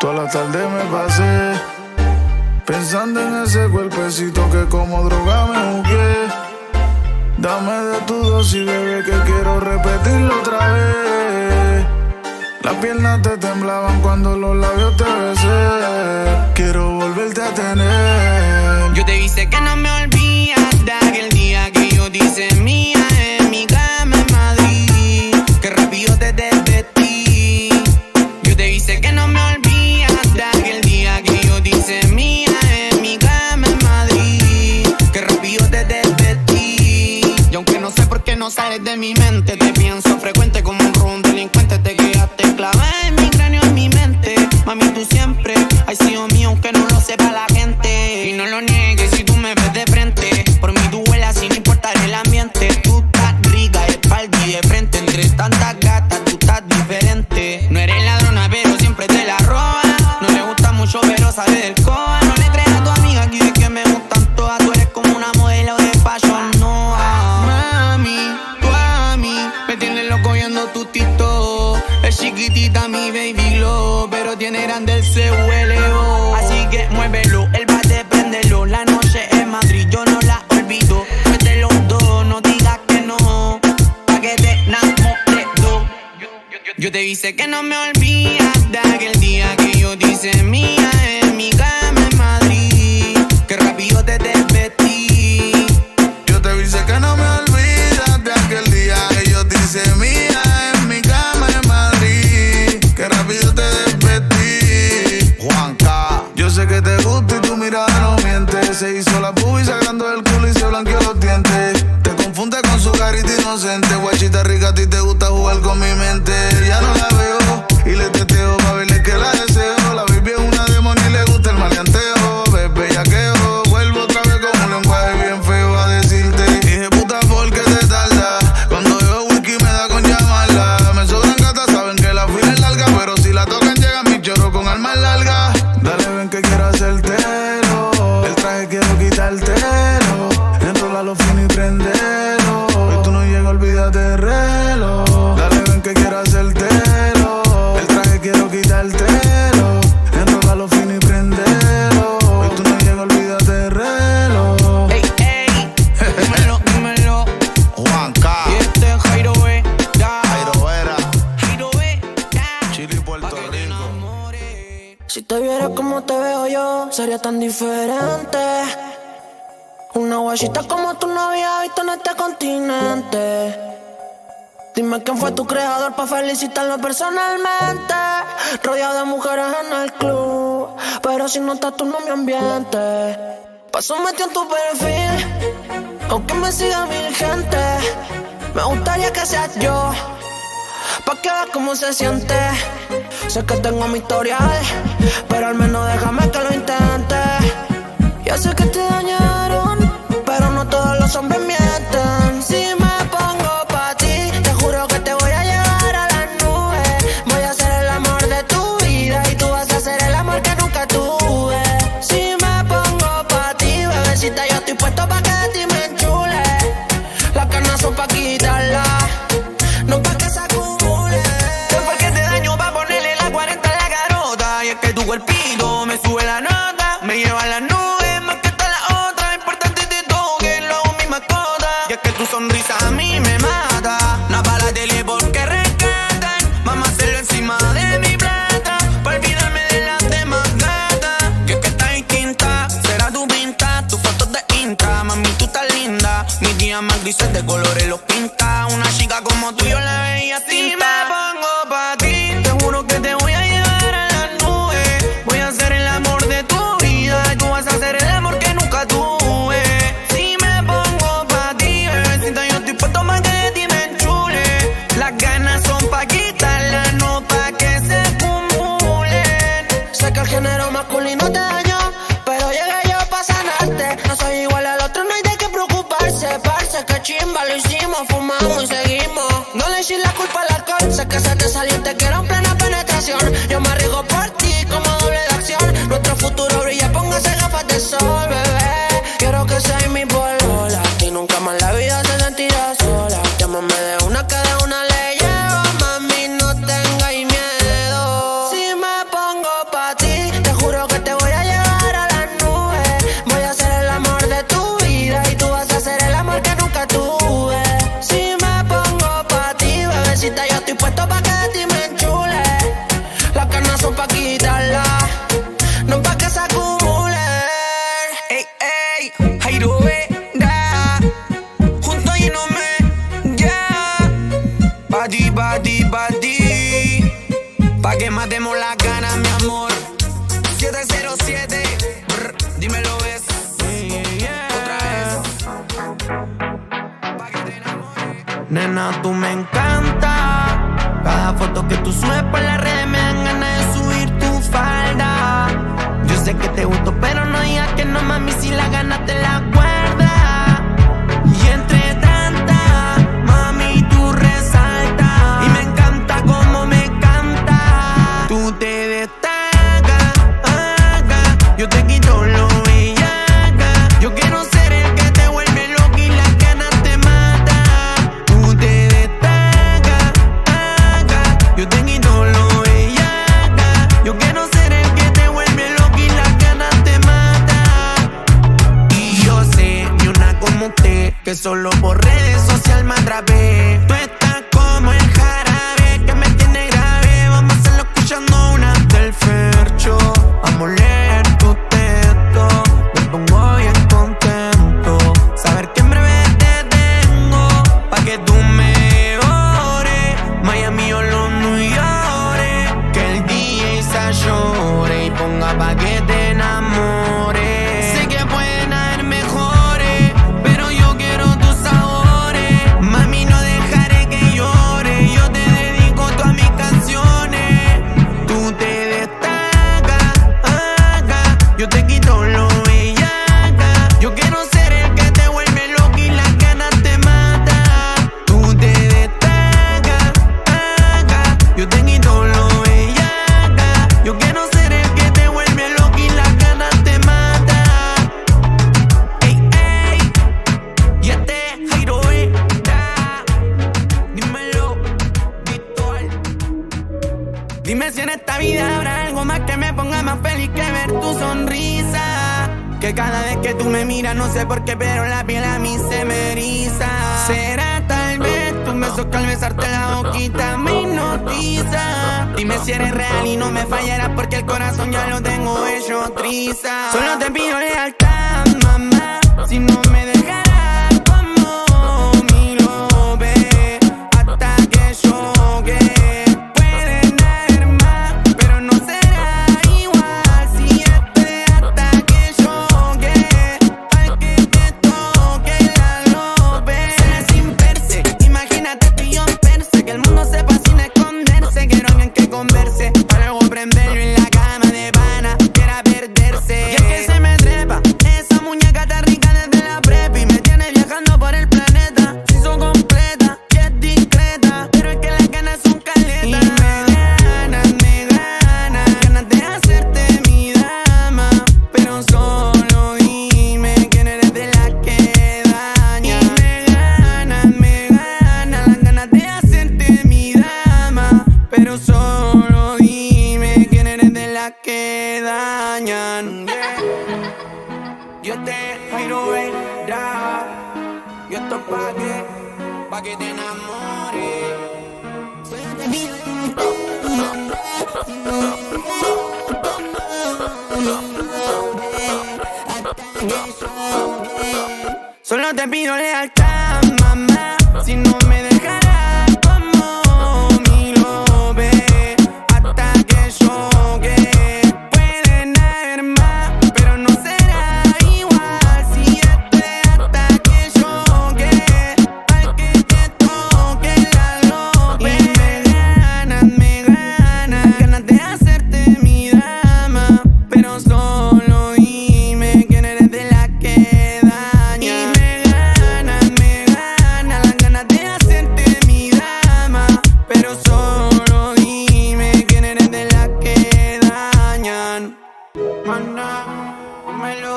Toda la tarde me pasé pensando en ese cuerpecito que como droga me jugué. Dame de tu dosis, bebé, que quiero repetirlo otra vez. Las piernas te temblaban cuando los labios te besé. Quiero volverte a tener. Yo te hice que no me olvides. de mi mente te pienso frecuente los y prendelo. Hoy tú no llegas, olvídate reloj. Dale, ven que quiero hacértelo. El traje quiero quitártelo. Enroga los fino y prendelo. Hoy tú no llegas, olvídate del reloj. Ey, ey, dímelo, dímelo. Juanca. Y este es Jairo B. Jairo Vera. Jairo B. Chile y Puerto Rico. Si te vieras como te veo yo, sería tan diferente. Jovencita como tú no había visto en este continente. Dime quién fue tu creador para felicitarlo personalmente. Rodeado de mujeres en el club, pero si no estás tú no me ambiente. Paso metido en tu perfil, aunque me siga mil gente. Me gustaría que seas yo, pa' que veas cómo se siente. Sé que tengo mi historial, pero al menos déjame que lo intente. Ya sé que te dañé los hombres. Si me pongo pa' ti, te juro que te voy a llevar a las nubes. Voy a ser el amor de tu vida y tú vas a ser el amor que nunca tuve. Si me pongo pa' ti, bebecita, yo estoy puesto pa' que de ti me enchule. Las canas son pa' quitarla, no pa' que se acumule. No porque te daño pa' ponerle la 40 a la garota y es que tu cuerpito. Dices de colores los pinta, una chica your, your Cada vez que tú me miras, no sé por qué, pero la piel a mí se me eriza. Será tal vez tus besos que al besarte la boquita me hipnotiza. Dime si eres real y no me fallarás, porque el corazón ya lo tengo hecho triza. Solo te pido lealtad, mamá, si no me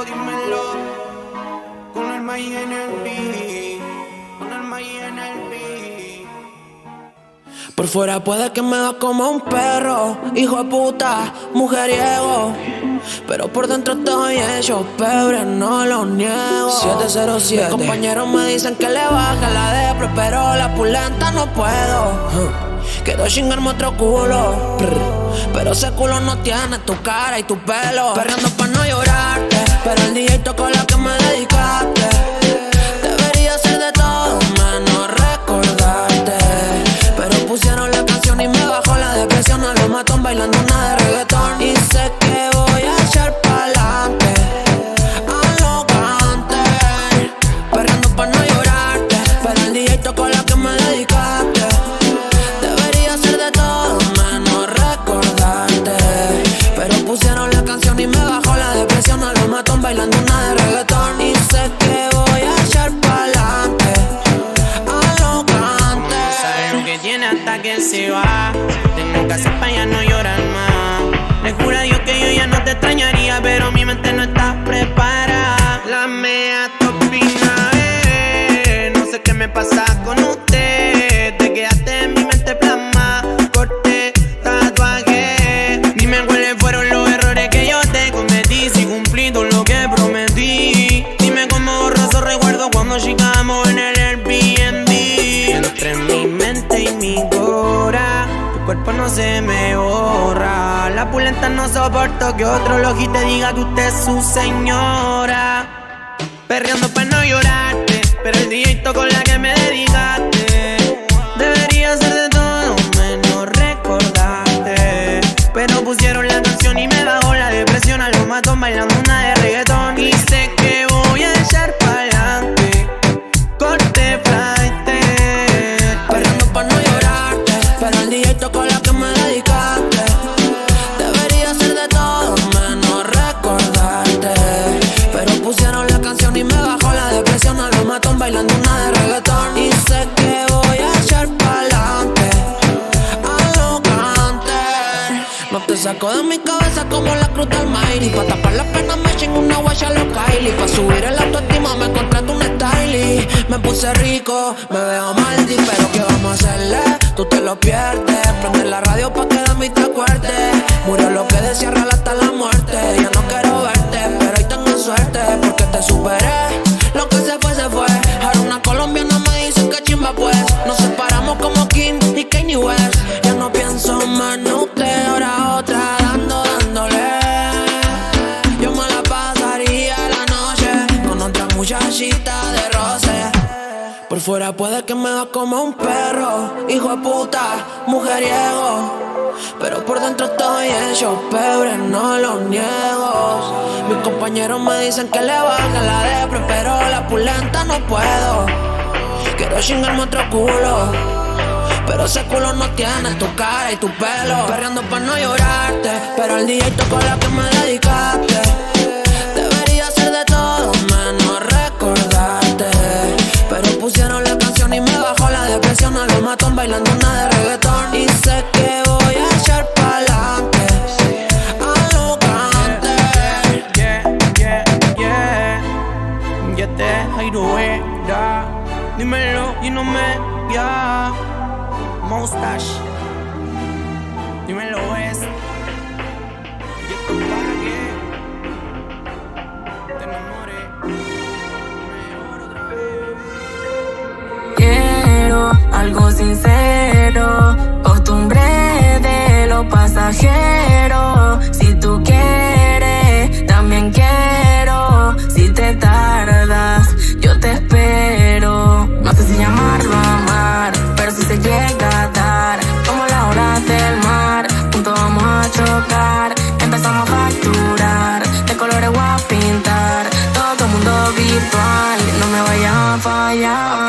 dímelo. Con el maíz en el con en el beat. Por fuera puede que me da como un perro, hijo de puta, mujeriego. Pero por dentro estoy hecho pebre, no lo niego. 707 Mis compañeros me dicen que le baja la depre Pero la pulenta no puedo. Quiero chingarme otro culo. Pero ese culo no tiene tu cara y tu pelo. Perreando pa' no llorar. Pero el DJ tocó la que me no se me borra. La pulenta no soporto que otro logi te diga que usted es su señora. Perreando para no llorarte, pero el DJ tocó la que me dedicaste. De mi cabeza como la cruz del Mighty. Pa' tapar la pena me chingo una guacha los Kylie. Pa' subir el autoestima me contrato un stylist. Me puse rico, me veo maldi, pero ¿qué vamos a hacerle? Tú te lo pierdes. Prende la radio pa' que de mí te acuerdes. Murió lo que decía real hasta la muerte. Ya no quiero verte, pero hoy tengo suerte porque te superé. Fuera puede que me va como un perro, hijo de puta, mujeriego. Pero por dentro estoy hecho pebre, no lo niego. Mis compañeros me dicen que le baja la depre, pero la pulenta no puedo. Quiero chingarme otro culo. Pero ese culo no tiene tu cara y tu pelo. Perreando para no llorarte. Pero el DJ tocó la que me dedicaste. Debería ser de todo menos recordarte. Pero pusieron bailando una de reggaetón. Y sé que voy a echar pa'lante. A lo grande. Yeah, yeah, yeah. Ya te ya. Dímelo y no me, ya. Mustache. Dímelo, es. Y algo sincero, costumbre de los pasajeros. Si tú quieres, también quiero. Si te tardas, yo te espero. No sé si llamarlo amar, pero si se llega a dar, como la hora del mar, juntos vamos a chocar. Empezamos a facturar, de colores voy a pintar, todo el mundo virtual, no me vayas a fallar.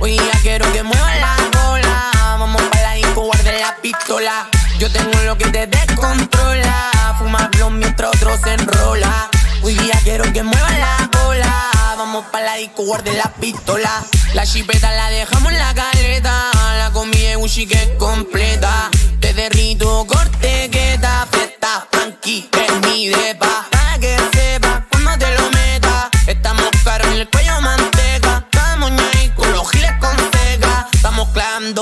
Hoy ya quiero que mueva la bola. Vamos para la disco, guarde la pistola. Yo tengo lo que te descontrola. Fuma blon mientras otro se enrola. Hoy día quiero que mueva la bola. Vamos para la disco, guarde la pistola. La chipeta la dejamos en la caleta. La comida Gucci que es completa. Te derrito, corte, queda, fiesta, panqui, es mi depa.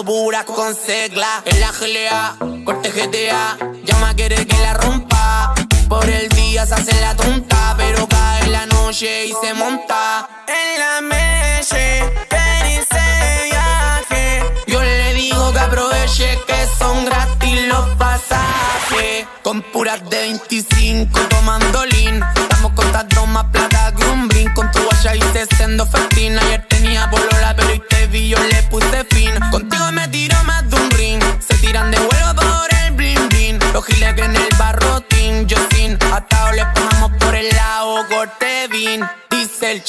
Pura con segla. En la GLA, corte GTA. Llama quiere que la rompa. Por el día se hace la tonta, pero cae en la noche y se monta. En la meche, ven viaje. Yo le digo que aproveche que son gratis los pasajes. Con puras de 25 tomando lean. Estamos contando más plata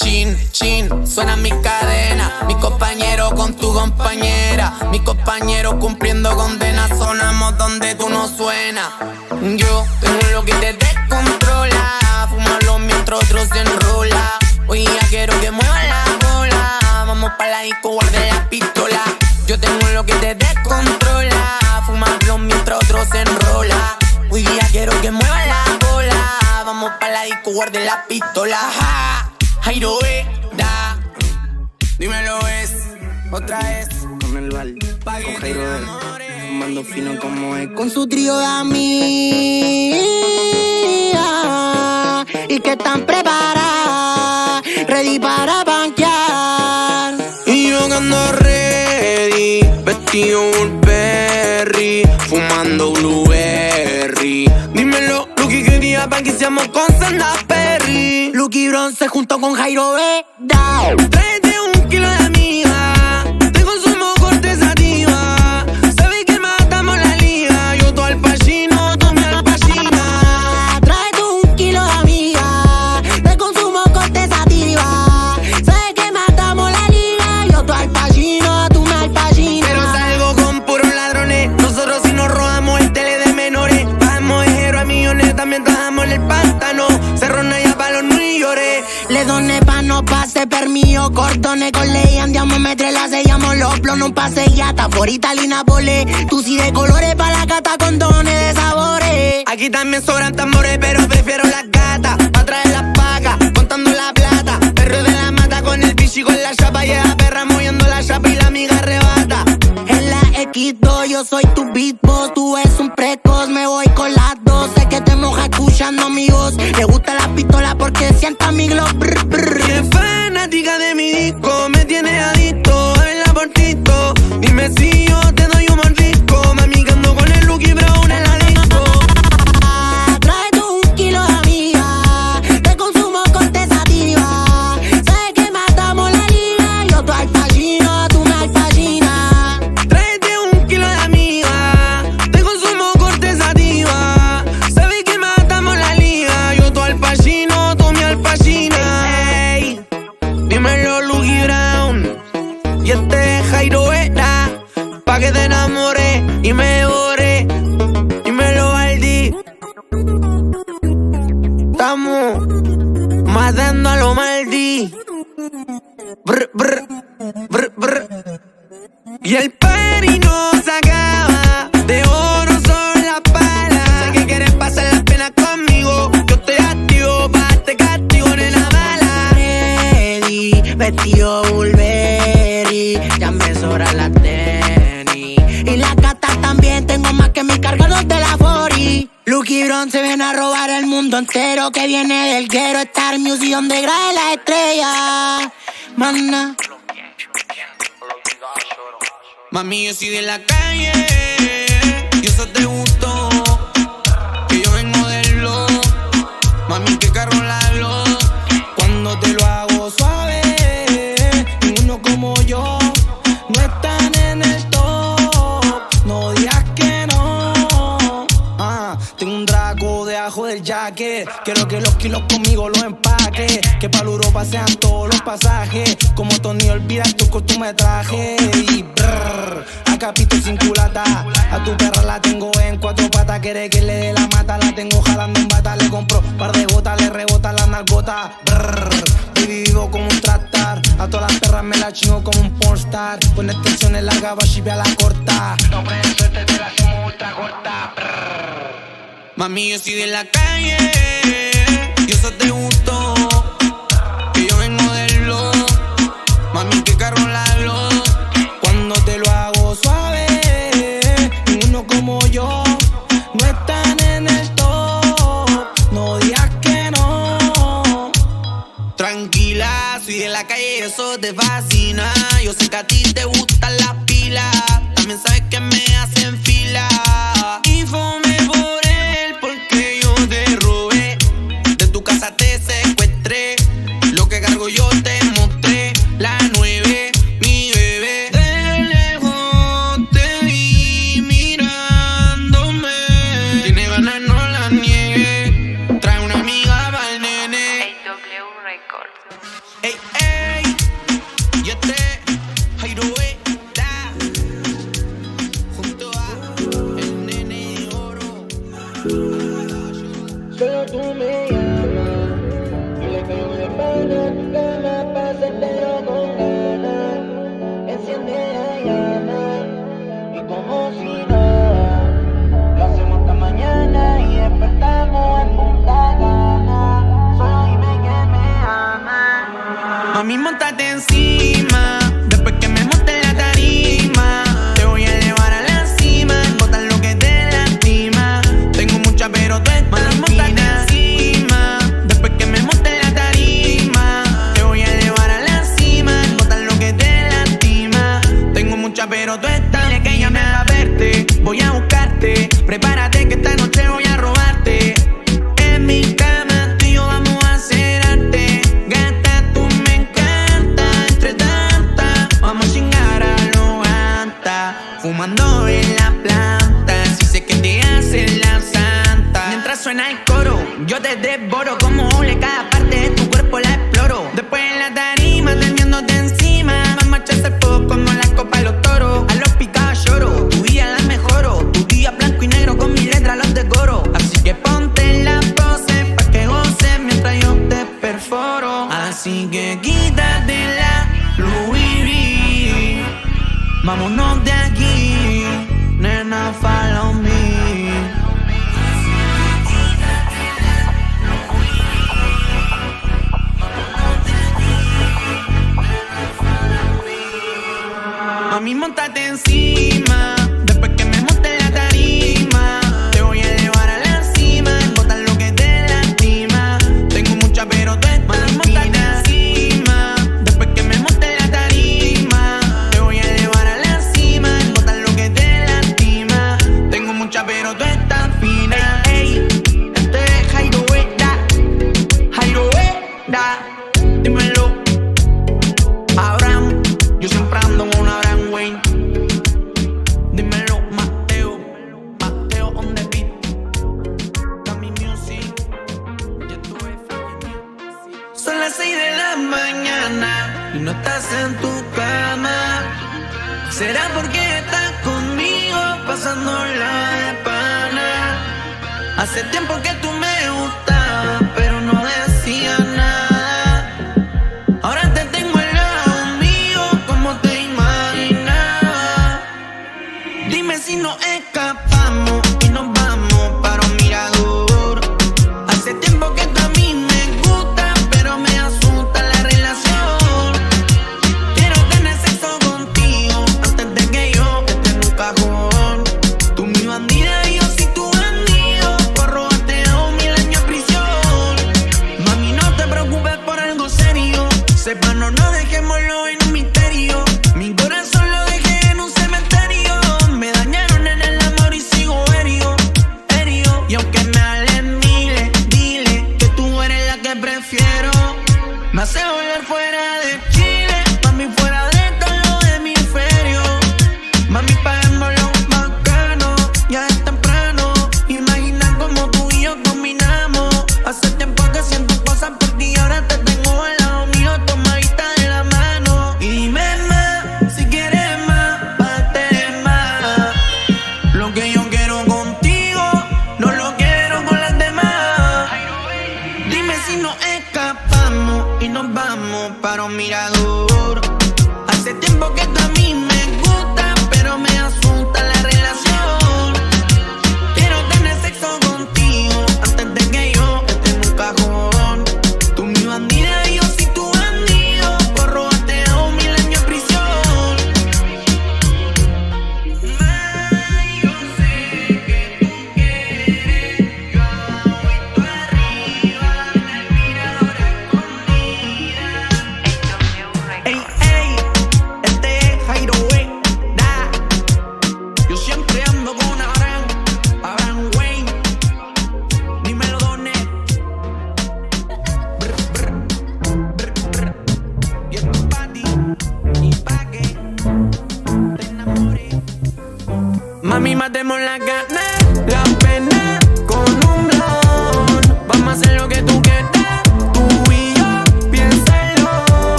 Chin, chin, suena mi cadena. Mi compañero con tu compañera. Mi compañero cumpliendo condena. Sonamos donde tú no suena. Yo tengo lo que te descontrola. Fumarlo mientras otro se enrola. Hoy ya quiero que mueva la bola. Vamos para la disco, guarde la pistola. Yo tengo lo que te descontrola. Fumarlo mientras otro se enrola. Hoy día quiero que mueva la bola. Vamos para la disco, guarde la pistola. Ja. Jairo da. Dímelo es, otra vez. Con el Val, con Jairo un mando fino como es. Con su trío de amigas y que están preparadas, ready para banquear. Y yo ando ready, vestido Burberry, fumando Blueberry. Dímelo, Lucky, que día pa' que seamos con Santa. Lucky Bronce junto con Jairo Veda. Tráete un kilo de amiga, permiso, cordones con ley, andiamo metre la sellamos los plonos, un pase yata, por Italina pole, tú sí de colores pa' la cata con dones de sabores. Aquí también sobran tambores, pero prefiero las gatas. Pa' traer las pacas, contando la plata. Perro de la mata con el bicho con la chapa. Y la perra moviendo la chapa y la amiga. X2 yo soy tu beatbox, tú es un precoz, me voy con las dos, sé que te moja escuchando mi voz, gusta la pistola porque sienta mi glow, brr, brr. Es fanática de mi disco, me tiene adicto, a verla por tito. Dime si yo te doy a lo maldi. Brr, brr, brr, brr. Y el party no se 40. Lucky Bron se viene a robar el mundo entero, que viene del Quiero Star Music, donde grabe la estrella. Mana. Mami, yo soy de la calle, y eso te gustó. Quiero que los kilos conmigo los empaque. Que pa' Europa sean todos los pasajes. Como Tony olvida tu cortometraje. Y brrr, a capito sin culata. A tu perra la tengo en cuatro patas. Quiere que le dé la mata. La tengo jalando en bata. Le compro par de gotas. Le rebota la nargota. Brrr, vivo como un tractar. A todas las perras me la chingo como un pornstar. Con extensiones largas va a la corta. No suerte, te la hacemos ultra corta. Mami, yo soy de la calle, y eso te gustó. Que yo vengo del lo, mami, que carro la lo. Cuando te lo hago suave, ninguno como yo no están en el top. No digas que no. Tranquila, soy de la calle, eso te fascina. Yo sé que a ti te gustan las pilas. También sabes que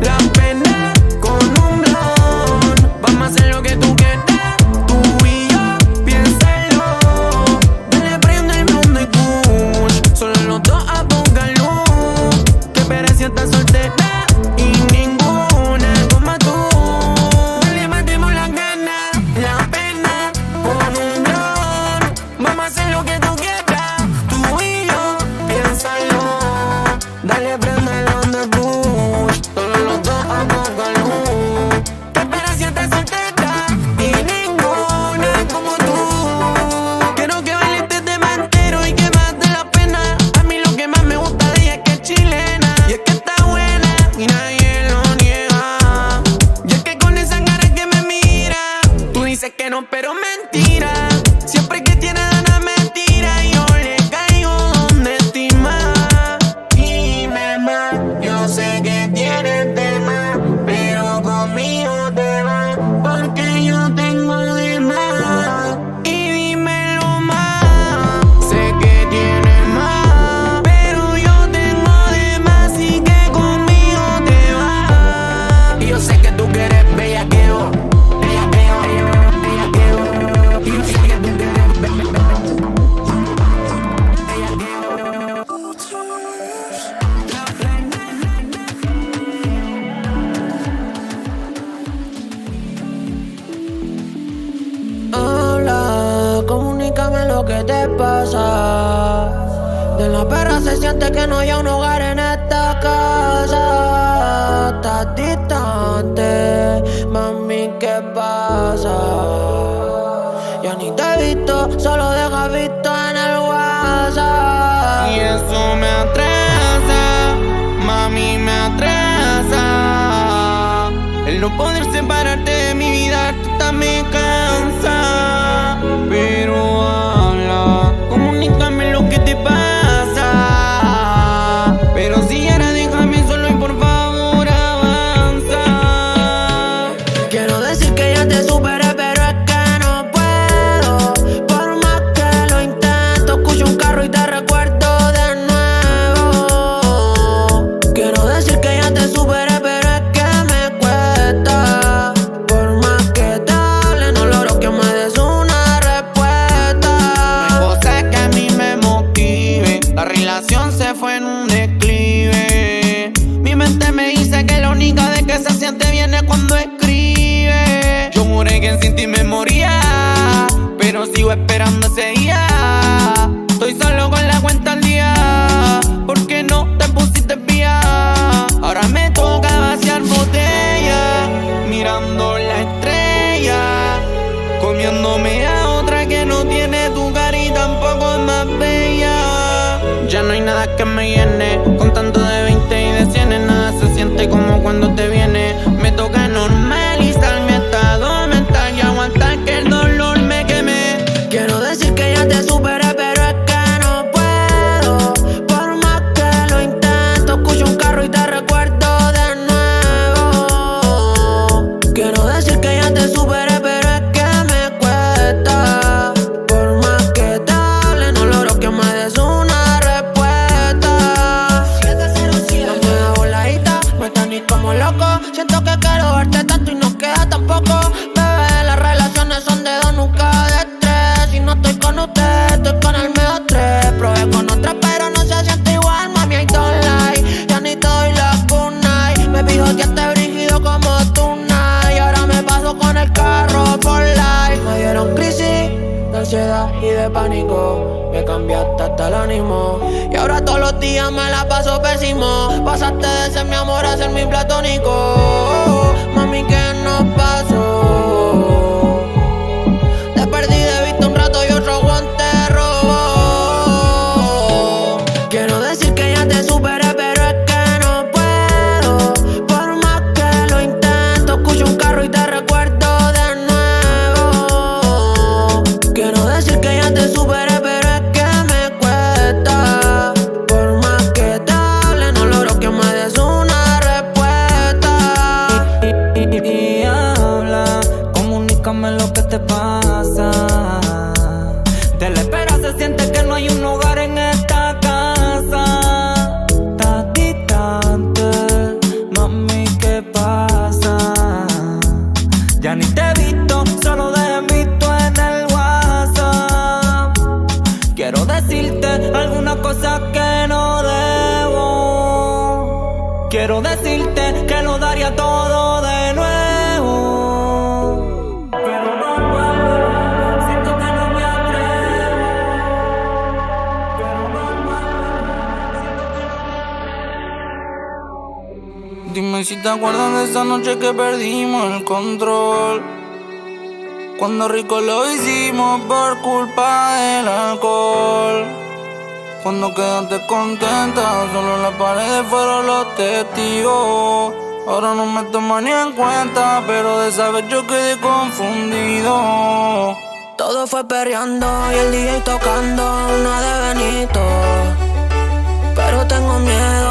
la pena con un blon. Vamos a hacer lo que tú quieras. Acuerdas de esa noche que perdimos el control. Cuando rico lo hicimos por culpa del alcohol. Cuando quedaste contenta, solo las paredes fueron los testigos. Ahora no me tomo ni en cuenta, pero de esa vez yo quedé confundido. Todo fue perreando y el DJ tocando una de Benito. Pero tengo miedo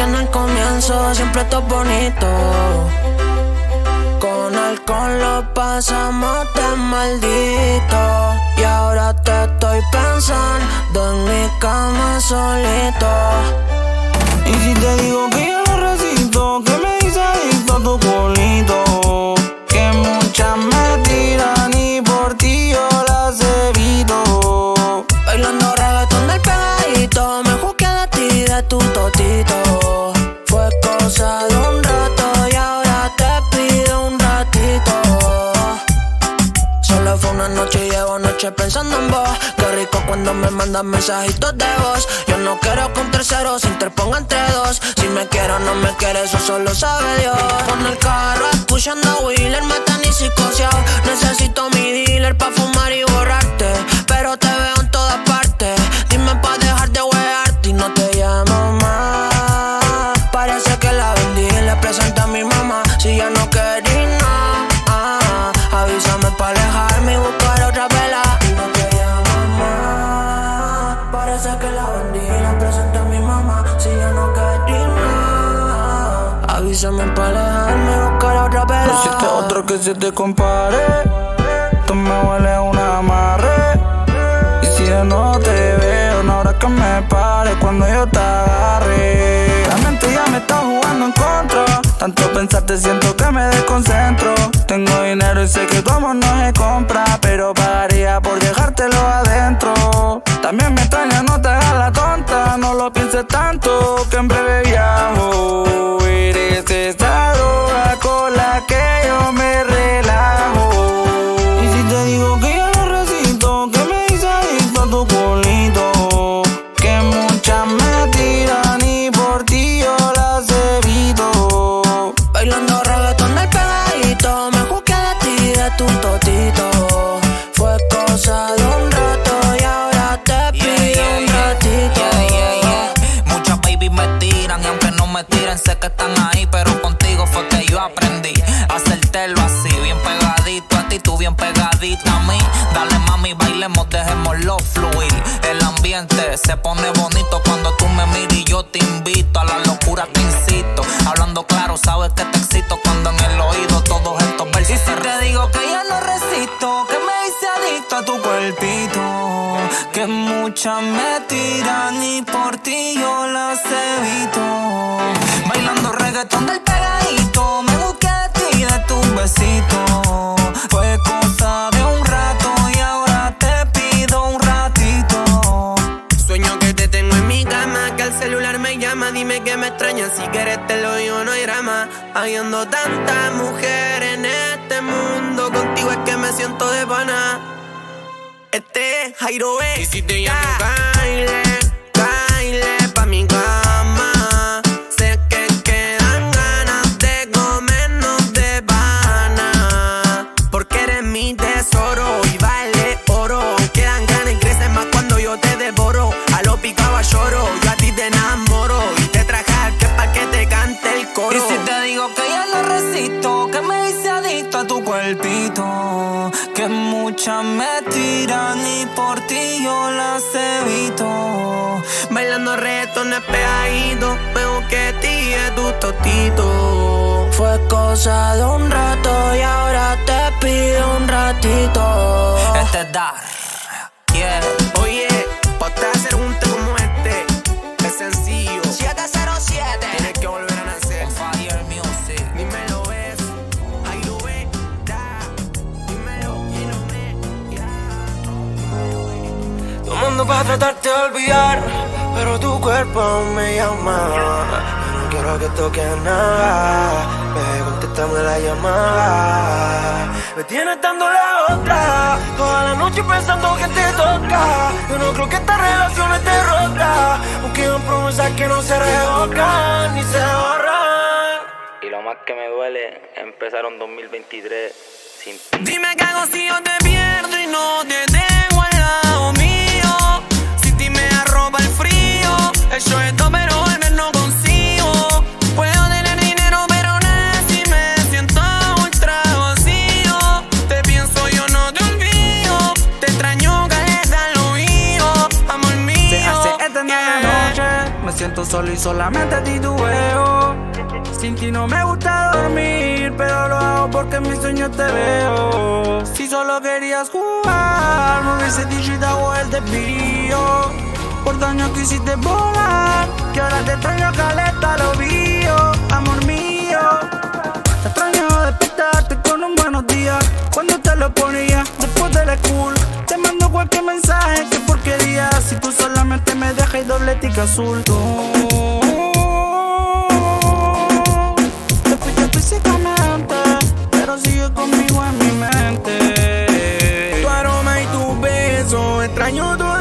porque en el comienzo siempre es bonito. Con alcohol lo pasamos de maldito. Y ahora te estoy pensando en mi cama solito. Y si te digo que yo no resisto, que me hice adicto tu culito. Que muchas me tiran y una noche llevo noche pensando en vos. Qué rico cuando me mandan mensajitos de voz. Yo no quiero con terceros, se interponga entre dos. Si me quiero no me quiere, eso solo sabe Dios. Con el carro escuchando a Wheeler, me tan y psicoseado. Necesito mi dealer pa' fumar y borrarte. Pero te veo en todas partes. Dime pa' dejar de huearte y no te llamo más. Avísame pa' alejarme otra. No existe otro que se te compare. Tú me huele un amarre. Y si yo no te veo, no habrá que me pare cuando yo te agarre. La mente ya me está jugando en contra. Tanto pensarte siento que me desconcentro. Tengo dinero y sé que tu amor no se compra. Pero pagaría por dejártelo adentro. También me extraña, no te hagas la tonta. No lo pienses tanto, que en breve viajo. Digo que yo dejémoslo fluir. El ambiente se pone bonito cuando tú me miras y yo te invito a la locura, te incito. Hablando claro, sabes que te excito cuando en el oído todos estos versos. Y si te digo que ya no resisto, que me hice adicto a tu cuerpito, que muchas me tiran y por ti yo las evito. Bailando reggaetón del pegadito, drama. Habiendo tantas mujeres en este mundo, contigo es que me siento de pana. Este es Jairo B. Y si te llamo Kyle, muchas me tiran y por ti yo las evito. Bailando reggaetones pegaditos, me busqué ti es tu totito. Fue cosa de un rato y ahora te pido un ratito. Este es Dar. Yeah. Pero tu cuerpo me llama. Yo no quiero que toques nada. Ve, contéstame la llamada. Me tienes dando la otra. Toda la noche pensando que te toca. Yo no creo que esta relación esté rota. Porque son promesas que no se revocan ni se borran. Y lo más que me duele, empezaron 2023 sin ti. Dime qué hago si yo te pierdo y no te tengo frío. Eso es todo, pero menos no consigo. Puedo tener dinero, pero no si me siento ultra vacío. Te pienso, yo no te olvido. Te extraño, caleta al oído. Amor mío. Se hace eterna la noche, me siento solo y solamente titubeo. Sin ti no me gusta dormir, pero lo hago porque en mis sueños te veo. Si solo querías jugar, no hubiese dicho y te hago el desvío. Por daño que hiciste volar, que ahora te extraño caleta, lo vio, amor mío. Te extraño despertarte con un buenos días. Cuando te lo ponía después de la school Te mando cualquier mensaje, qué porquería. Si tú solamente me dejas y doble tica azul. Tú físicamente Pero sigues conmigo en mi mente. Tu aroma y tu beso, extraño todo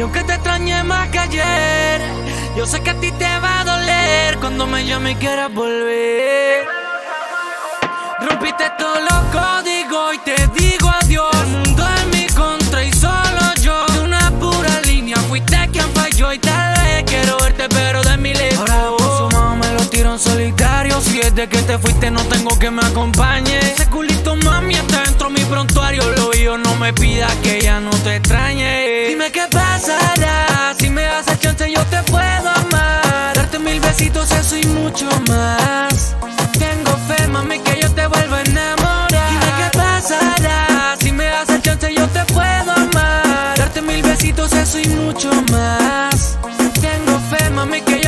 Y aunque te extrañe más que ayer, yo sé que a ti te va a doler cuando me llame y quieras volver. Rompiste todos los códigos y te digo adiós. El mundo en mi contra y solo yo. De una pura línea fuiste quien falló y tal vez quiero verte, pero de mi lejos. Ahora vos sumado me lo tiro en solitario. Si es de que te fuiste, no tengo que me acompañe. Ese prontuario. Lo yo no me pida que ya no te extrañe. Dime qué pasará. Si me das el chance, yo te puedo amar. Darte mil besitos, eso y mucho más. Tengo fe, mami, que yo te vuelvo a enamorar. Dime qué pasará. Si me das el chance, yo te puedo amar. Darte mil besitos, eso y mucho más. Tengo fe, mami, que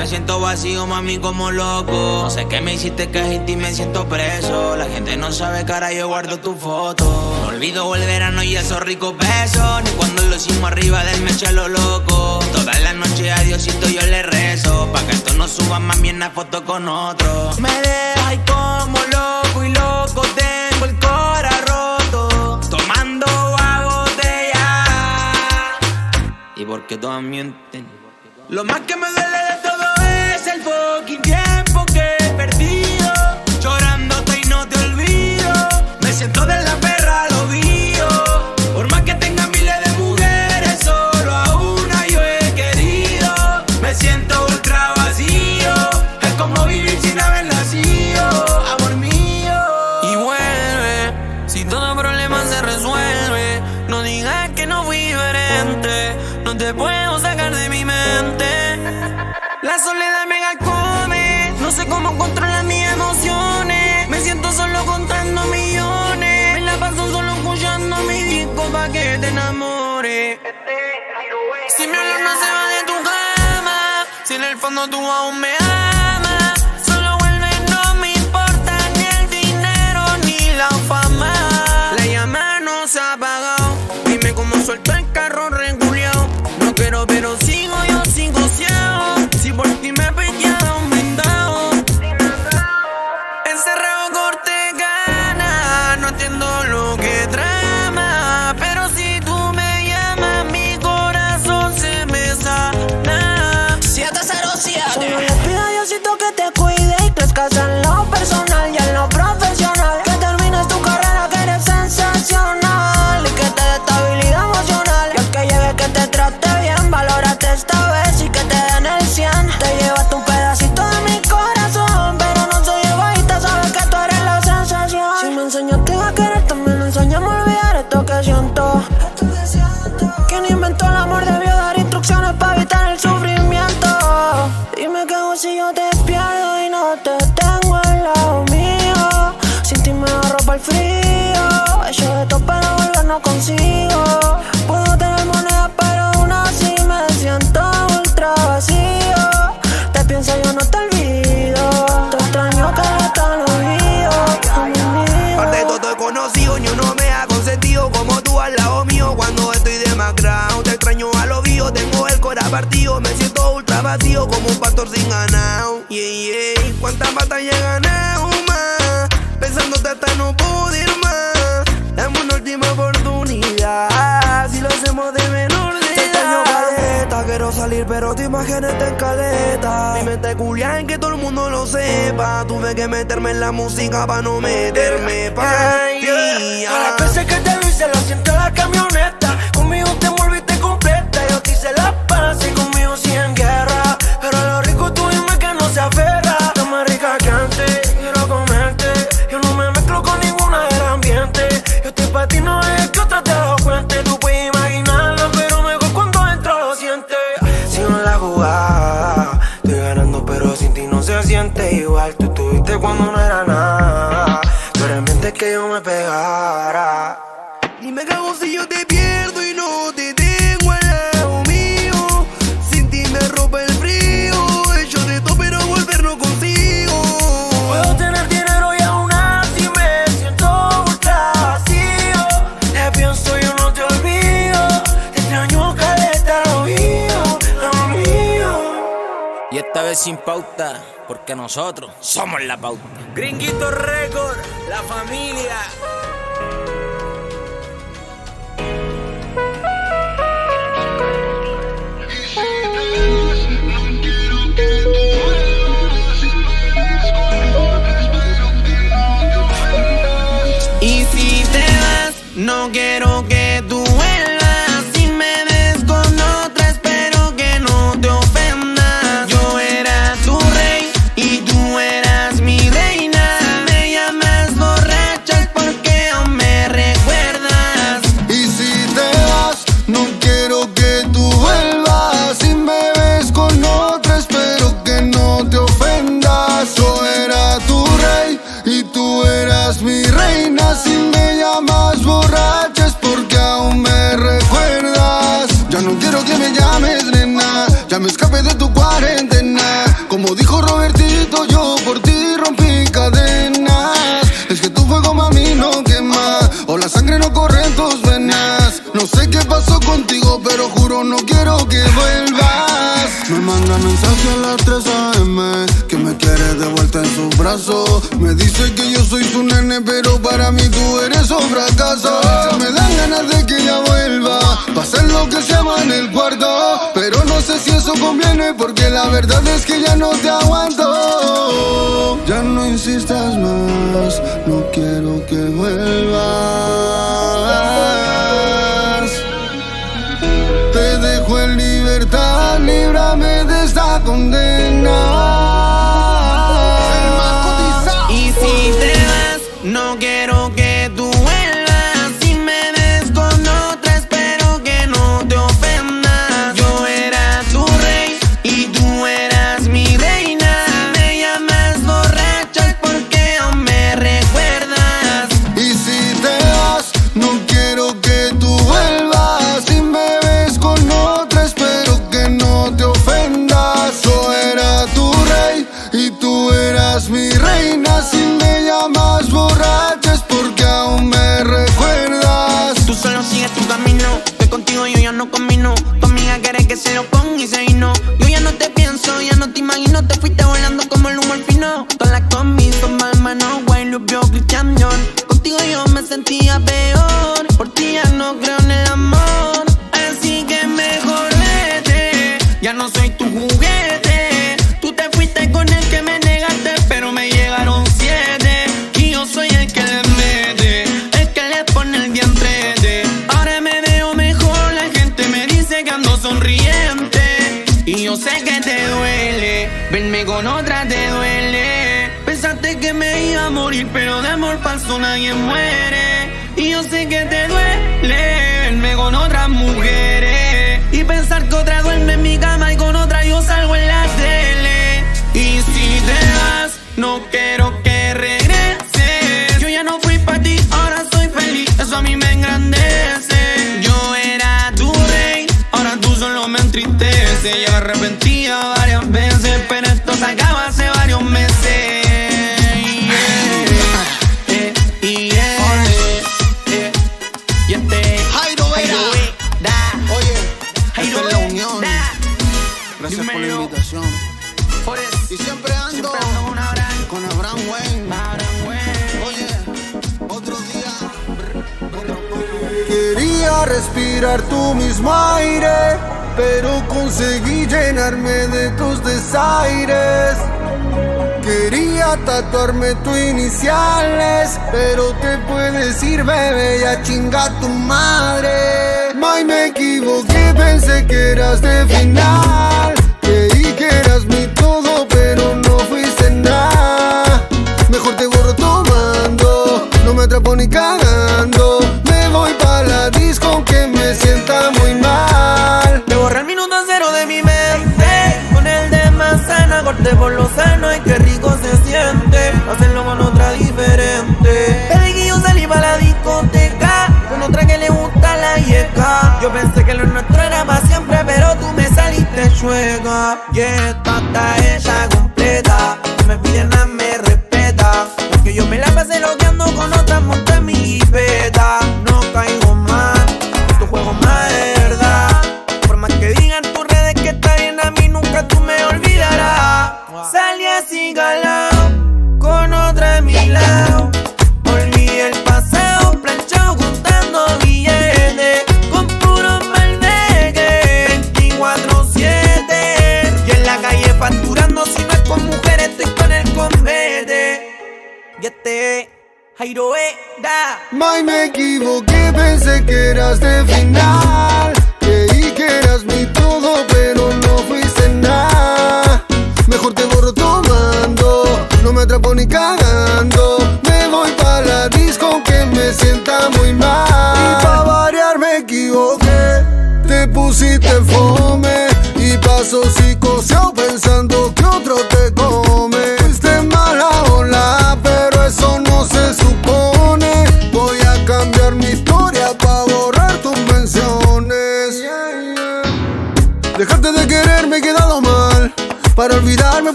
Me siento vacío mami como loco. No sé qué me hiciste que y me siento preso. La gente no sabe cara yo guardo tu foto. No olvido el verano y esos ricos besos. Ni cuando lo hicimos arriba del mecho a lo loco. Todas las noches a Diosito yo le rezo. Pa' que esto no suba mami en la foto con otro. Me deja y como loco y loco tengo el cora roto. Tomando a botella. Y porque todas mienten. Lo más que me duele fucking tiempo que he Si mi olor no se va de tu cama, si en el fondo tú aún me amas, frío. Hecho de todo para volver no consigo. Puedo tener moneda, pero aún así me siento ultra vacío. Te pienso, yo no te olvido. Te extraño que está al oído. Parte de todo he conocido, ni uno me ha consentido como tú al lado mío cuando estoy demacrado. Te extraño a lo viejo, tengo el corazón partido, me siento ultra vacío como un pastor sin ganado. Yeah, yeah, cuántas batallas he salir pero tu imagen está en caleta Mi mente culia en que todo el mundo lo sepa. Tuve que meterme en la música para no meterme pa' ti. A las veces que te vi se lo siento en la camioneta que yo me pegara sin pauta, porque nosotros somos la pauta. Gringuito Record, la familia Y si te vas, no quiero que no quiero que me llames nena, ya me escapé de tu cuarentena. Como dijo Robertito, yo por ti rompí cadenas. Es que tu fuego mami no quema, o la sangre no corre en tus venas. No sé qué pasó contigo, pero juro no quiero que vuelvas. Me manda mensaje a las 3 a.m. que me quiere de vuelta en su brazo. Me dice que yo soy su nene, pero para mí tú eres un fracaso. Me dan ganas de que ella vuelva, pa' lo que se llama en el cuarto. Pero no sé si eso conviene, porque la verdad es que ya no te aguanto. Ya no insistas más, no quiero que vuelvas. Libertad, líbrame de esta condena. pero te puedes ir, bebé, ya chinga tu madre. May me equivoqué, pensé que eras de final. suega, yeah, pata esa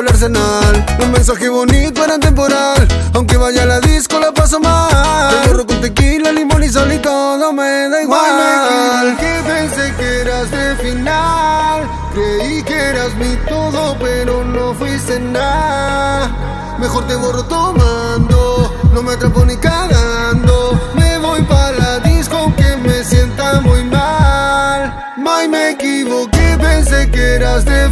el arsenal. Un mensaje bonito era temporal. Aunque vaya a la disco, la paso mal. Te con tequila, limón y sol y todo me da igual. Bueno, que pensé que eras de final. Creí que eras mi todo, pero no fuiste nada. Mejor te borro tomando. No me atrapo ni cagando. Me voy para la disco aunque me sienta muy mal. May me equivoqué, pensé que eras de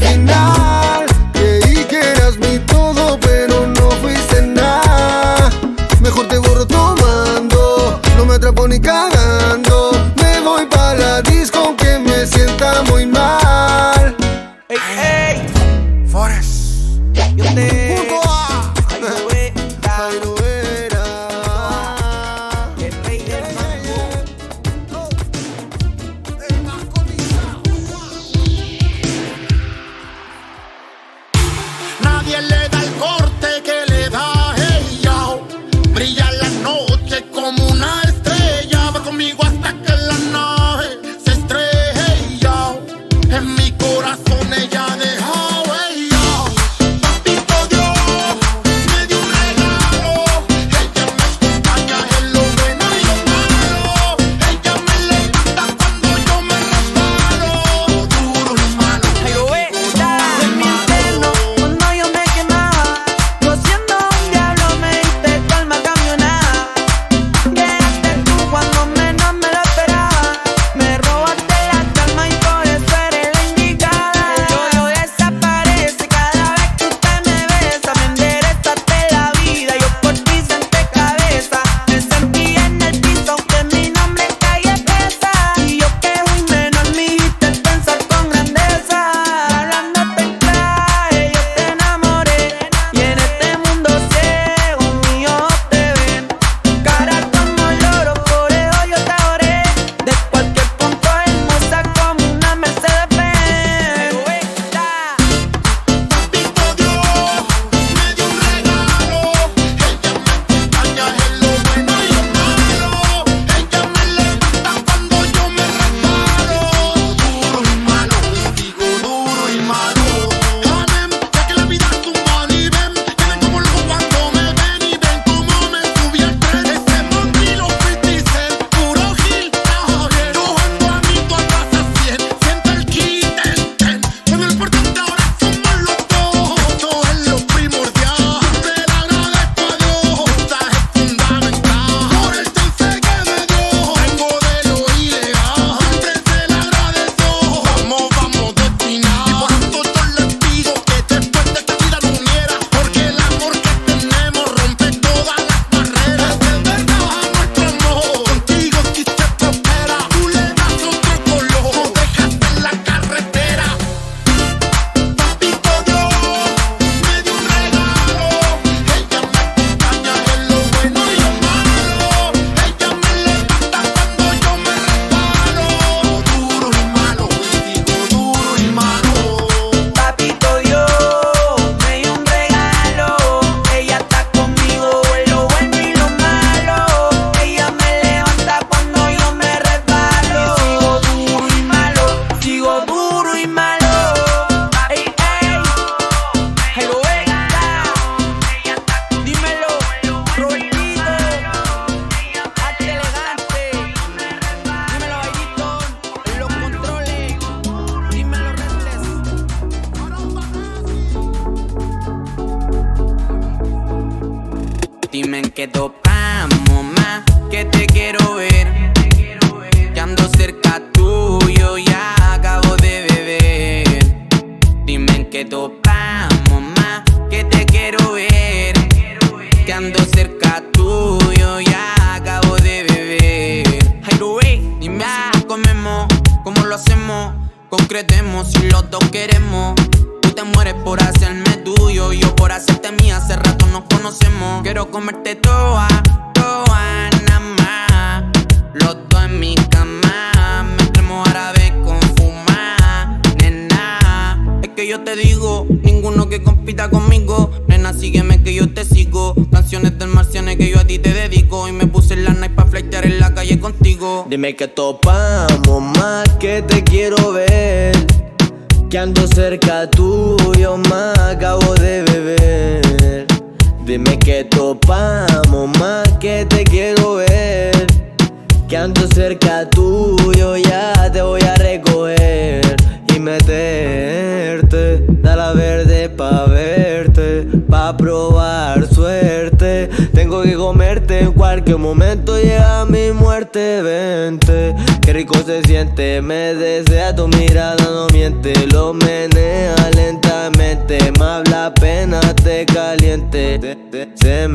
cualquier momento, llega mi muerte. Vente, qué rico se siente. Me desea tu mirada, no miente. Lo menea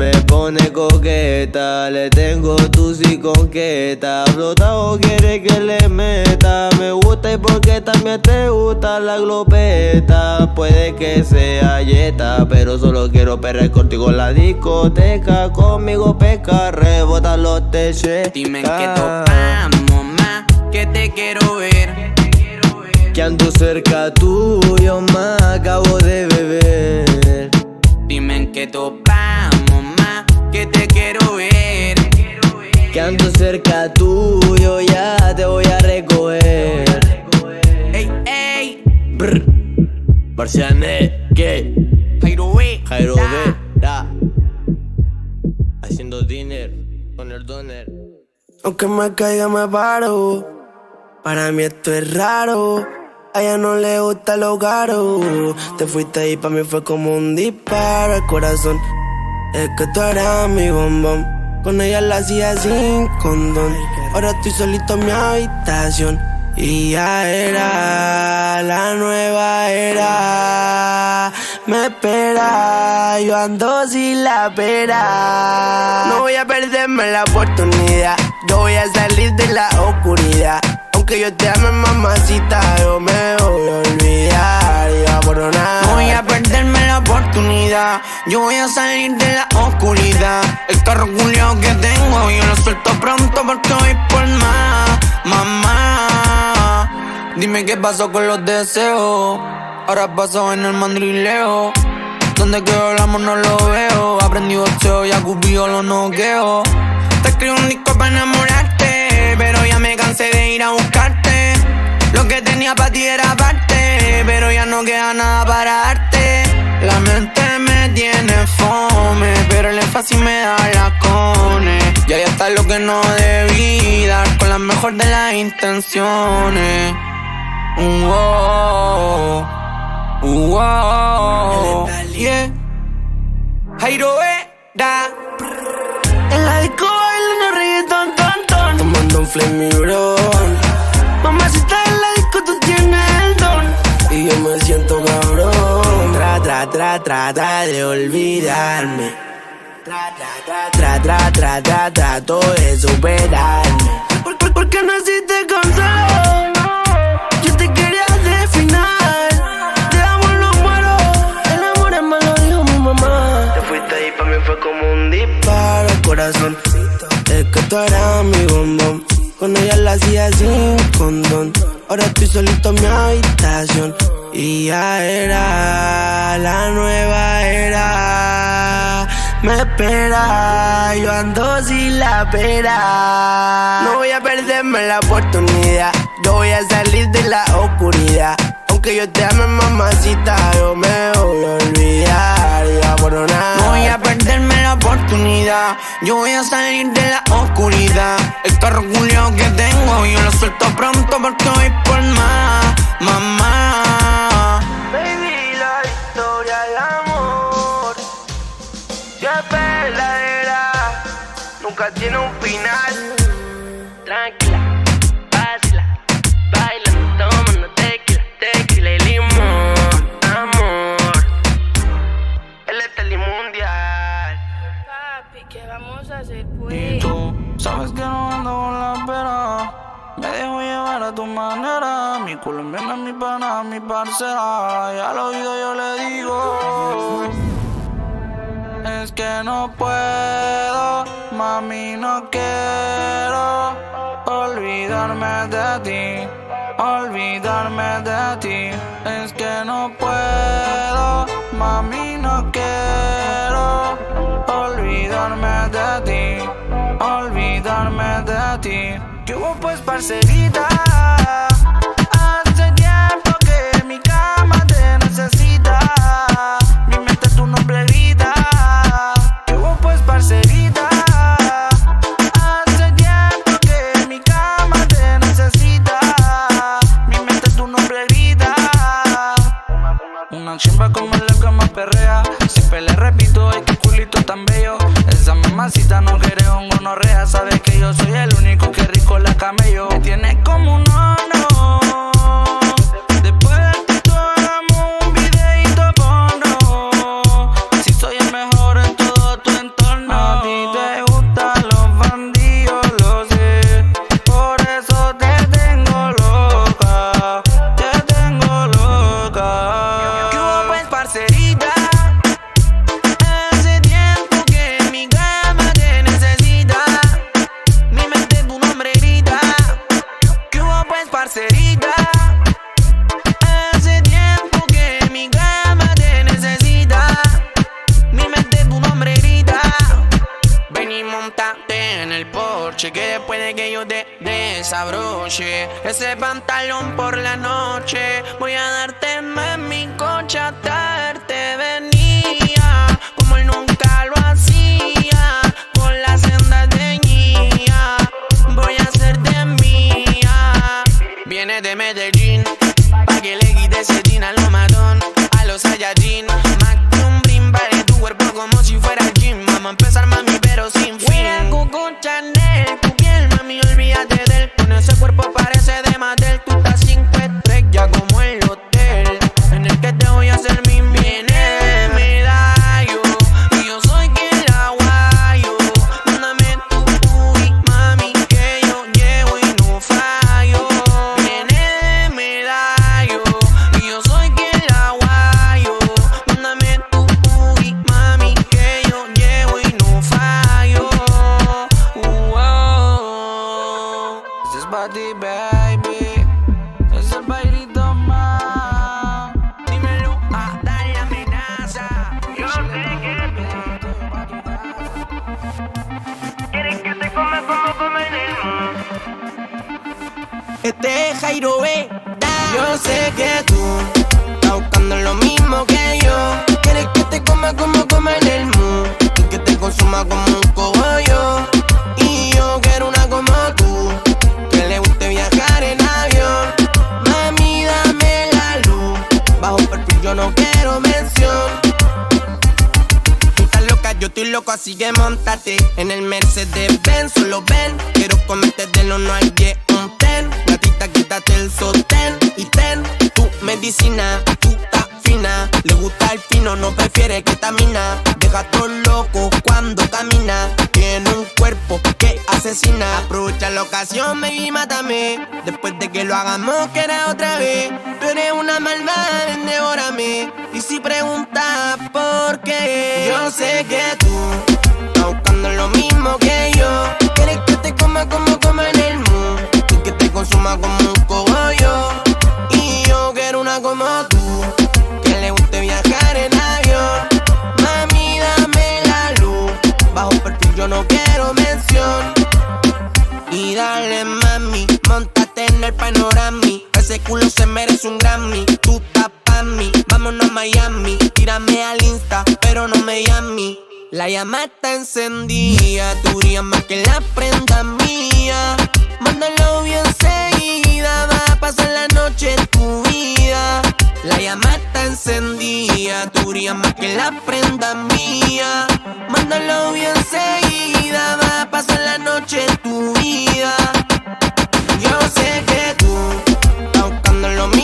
me pone coqueta, le tengo tu sí conqueta. Flotado quiere que le meta. Me gusta y porque también te gusta la glopeta. Puede que sea yeta, pero solo quiero perder contigo en la discoteca. Conmigo pesca, rebota los teches. Dime que topamos más, que te quiero ver. Que ando cerca tuyo, más acabo de beber. Dime que topamos Que ando cerca tuyo, ya te voy a recoger. Ey, ey, Brr. Marciané, ¿qué? Jairo B. Jairo. B, da. Haciendo dinner con el doner. Aunque me caiga me paro. Para mí esto es raro. A ella no le gusta lo caro. Te fuiste y para mí fue como un disparo al corazón. Es que tú eras mi bombón. Con ella la hacía sin condón. Ahora estoy solito en mi habitación. Y ya era la nueva era. Me espera, yo ando sin la pera. No voy a perderme la oportunidad. Yo voy a salir de la oscuridad. Aunque yo te ame, mamacita, yo me voy a olvidar. Ya por nada. No voy a perderme la Yo voy a salir de la oscuridad. El carro culiao que tengo, yo lo suelto pronto porque voy por más. Mamá, dime qué pasó con los deseos. Ahora pasó en el mandrileo. Donde que hablamos no lo veo. Aprendí boxeo y a Cupido lo noqueo. Te escribo un disco para enamorarte. Pero ya me cansé de ir a buscarte. Lo que tenía para ti era parte. Pero ya no queda nada para darte. La mente me tiene fome. Pero el énfasis me da la cone. Ya ya está lo que no debí dar. Con la mejor de las intenciones. Wow. Wow. Yeah. Jairo era. En la disco bailando reggaeton, ton, ton Tomando un flame bro Mamacita en la disco tú tienes el don Y yo me siento cabrón Tra, tra, tra, trata de olvidarme. Tra, tra, tra, tra, tra, de superarme. ¿Por, por, por qué naciste con solo? Yo te quería de final De amor no muero. El amor es malo, dijo mi mamá. Te fuiste y para mí fue como un disparo al corazón. Es que tú eras mi bombón. Con ella la hacía sin condón Ahora estoy solito en mi habitación. Y ya era la nueva era. Me espera, yo ando sin la pera. No voy a perderme la oportunidad. Yo voy a salir de la oscuridad Aunque yo te ame mamacita Yo me voy a olvidar nada No voy a perderme la oportunidad. Yo voy a salir de la oscuridad. El carro culiao que tengo, yo lo suelto pronto porque voy por más. Mamá. Baby, la historia de amor Ya es verdadera Sabes que dejo llevar a tu manera. Mi colombiana, mi pana, mi parcera. Y al oído yo le digo. Es que no puedo, mami, no quiero olvidarme de ti, olvidarme de ti. Es que no puedo, mami, no quiero olvidarme de ti, parcerita? Hace tiempo que mi cama te necesita. Mi mente tu nombre grita. ¿Qué hubo pues, parcerita? Hace tiempo que mi cama te necesita. Mi mente tu nombre grita. Una chimba como la que más perrea. Siempre le repito, ay, qué culito tan bello. Esa mamacita no quiere un gonorrea. Sabe que yo soy el desabroche ese pantalón por la noche, voy a darte más mi concha. Darte así que montate En el Mercedes Benz, solo ven Quiero comerte del 1 al 10, un ten Gatita, quítate el sostén Y ten tu medicina, tú estás fina Le gusta el fino, no prefiere ketamina. Deja todo loco cuando camina. Tiene un cuerpo que asesina. Aprovecha la ocasión, baby, mátame. Después de que lo hagamos, que era otra vez y dale mami, montate en el panorama. Ese culo se merece un Grammy. Tú tapas mí, vámonos a Miami. Tírame al Insta, pero no me llame. La llama está encendida Tú más que la prenda mía. Mándalo bien seguida Va a pasar la noche en tu vida La llama está encendida brillas más que la prenda mía. Mándalo bien seguida Va a pasar la noche en tu vida. Yo sé que tú Estás buscando lo mismo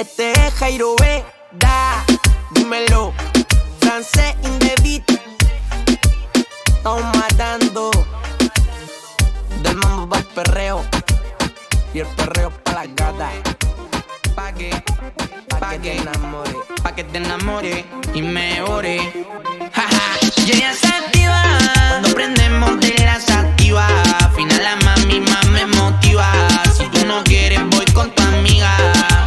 Este es Jairo Veda, dímelo. Francés indebito, estamos matando. Del mambo para el perreo y el perreo pa las gatas. Pa' que, pa' que te enamore, pa' que te enamore y me ore. Jaja, ja. se activa cuando prendemos de la sativa. Final la mami más me motiva. Si tú no quieres, voy con tu amiga.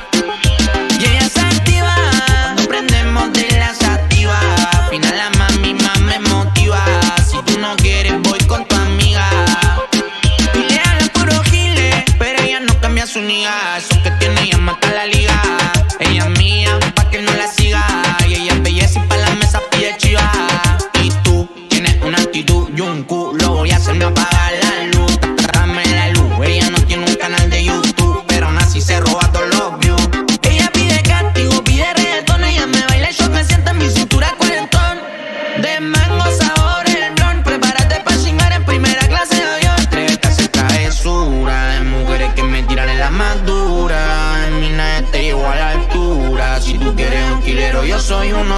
no quieres, voy con tu amiga. Y le puro gile, pero ella no cambia su niga.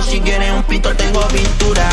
si quieres un pito tengo pintura.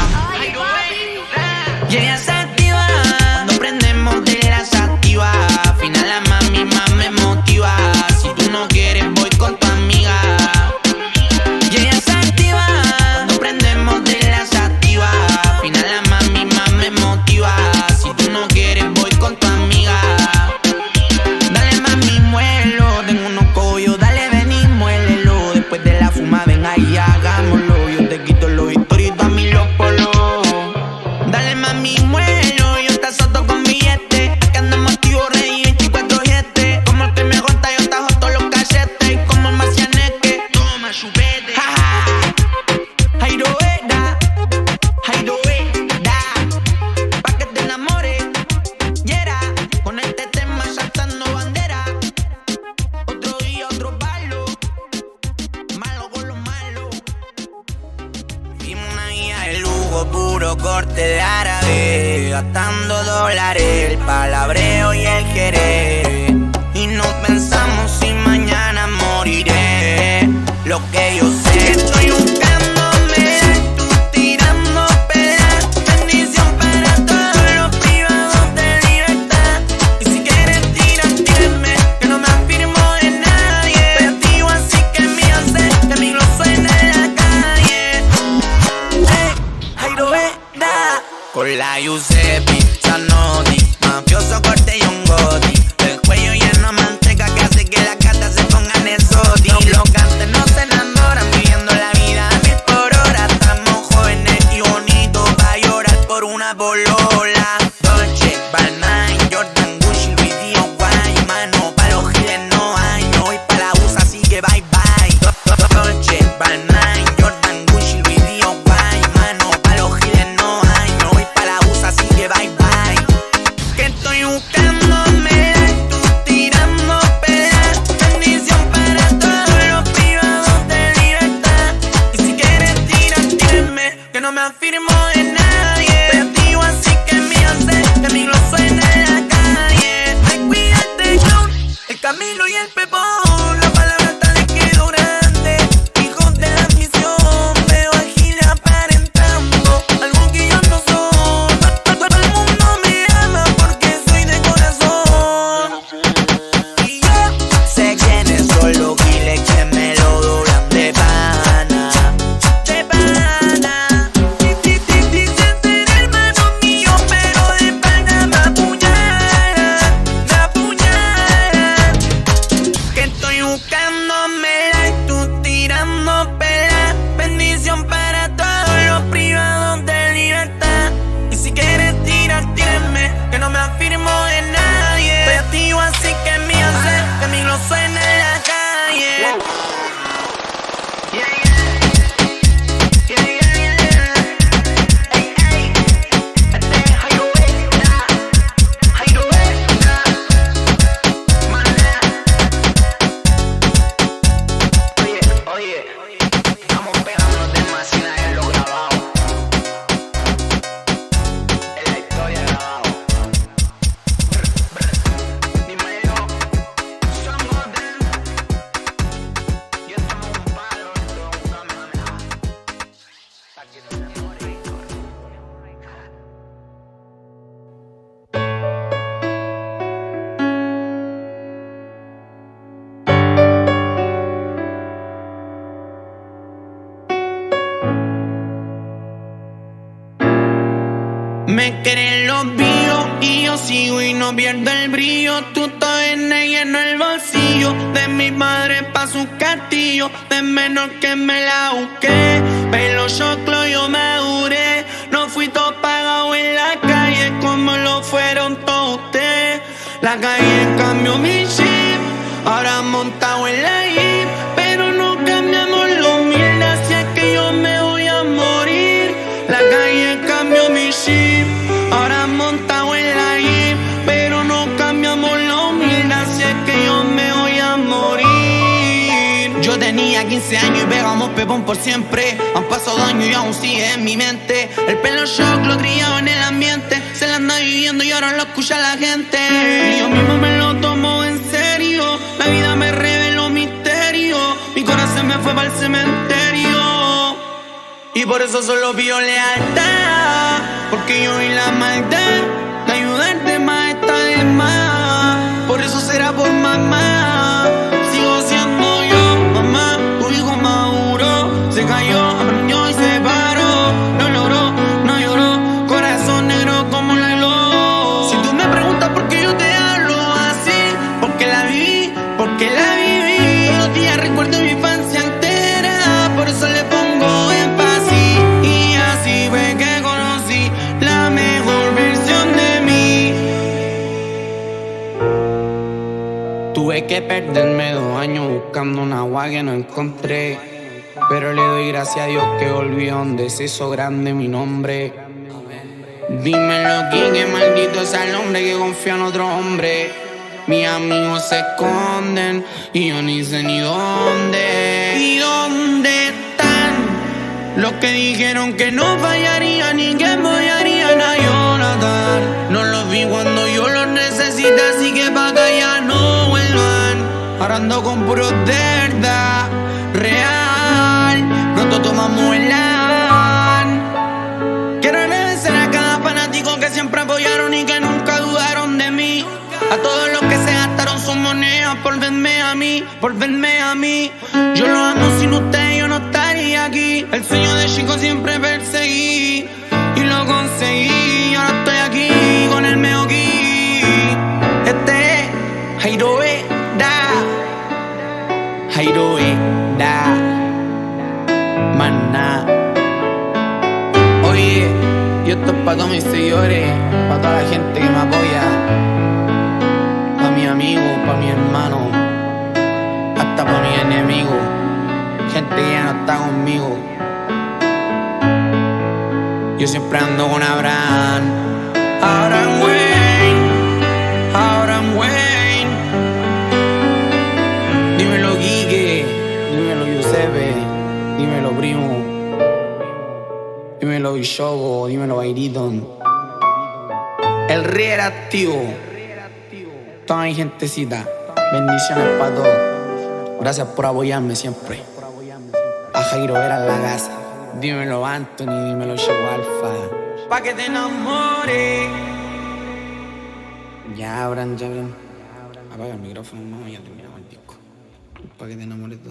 Menos que me la busqué, pero choclo yo me duré. No fui todo pagado en la calle como lo fueron todos ustedes. La calle cambió mi chip, ahora montado por siempre. Han pasado años y aún sigue en mi mente. El pelo shock lo criado en el ambiente. Se la anda viviendo y ahora lo escucha la gente. Y yo mismo me lo tomo en serio. La vida me reveló misterio. Mi corazón me fue para el cementerio. Y por eso solo pido lealtad. Porque yo vi la maldad. De ayudarte gracias a Dios que volví donde se hizo grande mi nombre. Dímelo quién es maldito es el hombre que confía en otro hombre. Mis amigos se esconden y yo ni sé ni dónde. ¿Y dónde están los que dijeron que no fallarían ni que apoyarían a Jonathan? No los vi cuando yo los necesité, así que pa' acá ya no vuelvan. Ahora ando con puros de verme a mí, por verme a mí. Yo lo amo sin ustedes, yo no estaría aquí. El sueño de chico siempre perseguí y lo conseguí. Ahora estoy aquí con el Meoki. Este es Jairo Da. Jairo Da. Maná. Oye, y esto es para todos mis seguidores, para toda la gente que me apoya, para mi enemigo, gente que no está conmigo. Yo siempre ando con Abraham, Abraham Wayne, Abraham Wayne. Dímelo Quique, dímelo Giuseppe, dímelo Primo. Dímelo Bishogo, dímelo Bairidon. El rey era activo. Toda mi gentecita. Bendiciones para todos. Gracias por apoyarme siempre. A Jairo Vera en la casa. Dímelo Anthony, dímelo Chico Alfa. Pa' que te enamores. Ya, Abraham, ya, Abraham. Apaga el micrófono, mamá, ya terminamos el disco. Pa' que te enamores tú.